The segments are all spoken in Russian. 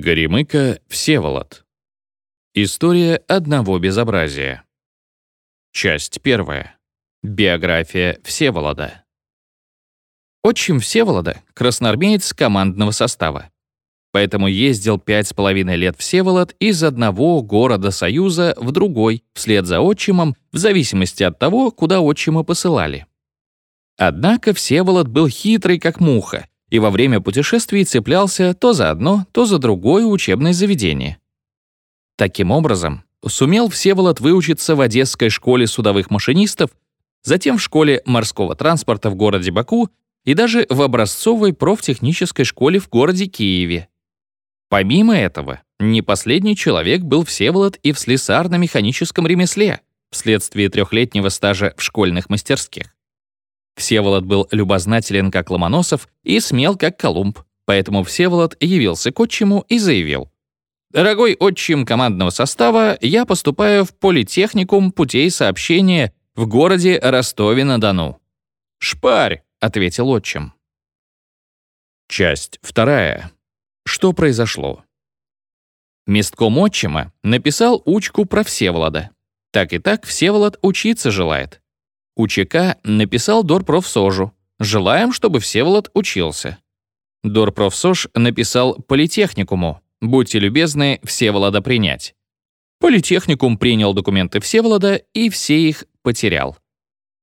Горемыка Всеволод. История одного безобразия. Часть первая. Биография Всеволода. Отчим Всеволода — красноармеец командного состава. Поэтому ездил пять с половиной лет Всеволод из одного города Союза в другой, вслед за отчимом, в зависимости от того, куда отчима посылали. Однако Всеволод был хитрый, как муха, и во время путешествий цеплялся то за одно, то за другое учебное заведение. Таким образом, сумел Всеволод выучиться в Одесской школе судовых машинистов, затем в школе морского транспорта в городе Баку и даже в образцовой профтехнической школе в городе Киеве. Помимо этого, не последний человек был Всеволод и в слесарно-механическом ремесле, вследствие трехлетнего стажа в школьных мастерских. Всеволод был любознателен, как Ломоносов, и смел, как Колумб, поэтому Всеволод явился к отчиму и заявил. «Дорогой отчим командного состава, я поступаю в политехникум путей сообщения в городе Ростове-на-Дону». «Шпарь», — ответил отчим. Часть вторая. Что произошло? Местком отчима написал учку про Всеволода. Так и так Всеволод учиться желает. УЧК написал Дорпрофсожу. Желаем, чтобы Всеволод учился. Дорпрофсож написал Политехникуму. Будьте любезны Всеволода принять. Политехникум принял документы Всеволода и все их потерял.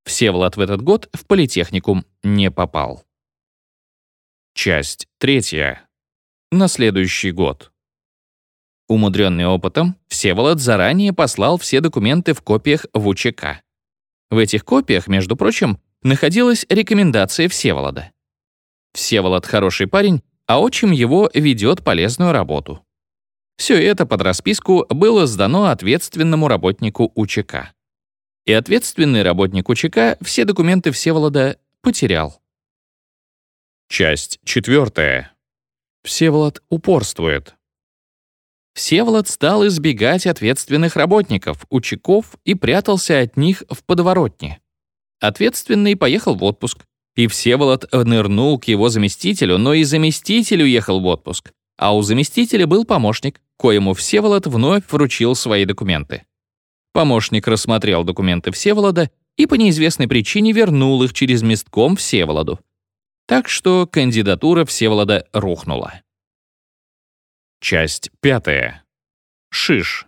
Всеволод в этот год в Политехникум не попал. Часть третья. На следующий год. Умудренный опытом, Всеволод заранее послал все документы в копиях в УЧК. В этих копиях, между прочим, находилась рекомендация Всеволода. Всеволод хороший парень, а отчим его ведет полезную работу. Все это под расписку было сдано ответственному работнику УЧК. И ответственный работник УЧК все документы Всеволода потерял. Часть четвертая. Всеволод упорствует. Всеволод стал избегать ответственных работников, учиков и прятался от них в подворотне. Ответственный поехал в отпуск, и Всеволод нырнул к его заместителю, но и заместитель уехал в отпуск, а у заместителя был помощник, коему Всеволод вновь вручил свои документы. Помощник рассмотрел документы Всеволода и по неизвестной причине вернул их через местком Всеволоду. Так что кандидатура Всеволода рухнула. Часть пятая. Шиш.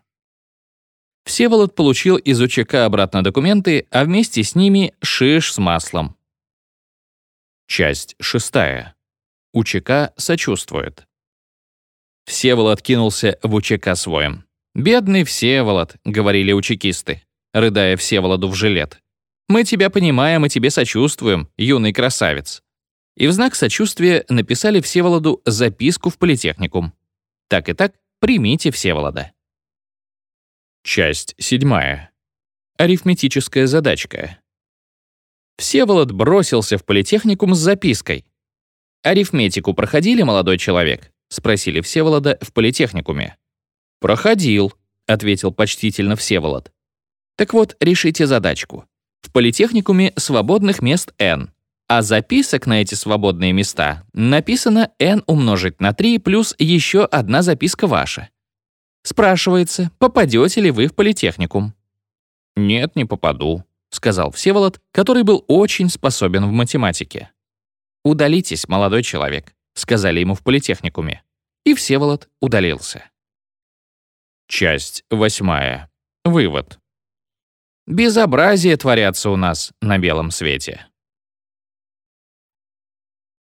Всеволод получил из УЧК обратно документы, а вместе с ними шиш с маслом. Часть шестая. УЧК сочувствует. Всеволод кинулся в УЧК своим. «Бедный Всеволод», — говорили учекисты, рыдая Всеволоду в жилет. «Мы тебя понимаем и тебе сочувствуем, юный красавец». И в знак сочувствия написали Всеволоду записку в политехникум. Так и так, примите Всеволода. Часть седьмая. Арифметическая задачка. Всеволод бросился в политехникум с запиской. «Арифметику проходили, молодой человек?» — спросили Всеволода в политехникуме. «Проходил», — ответил почтительно Всеволод. «Так вот, решите задачку. В политехникуме свободных мест n а записок на эти свободные места написано n умножить на 3 плюс еще одна записка ваша. Спрашивается, попадете ли вы в политехникум? «Нет, не попаду», — сказал Всеволод, который был очень способен в математике. «Удалитесь, молодой человек», — сказали ему в политехникуме. И Всеволод удалился. Часть восьмая. Вывод. Безобразие творятся у нас на белом свете.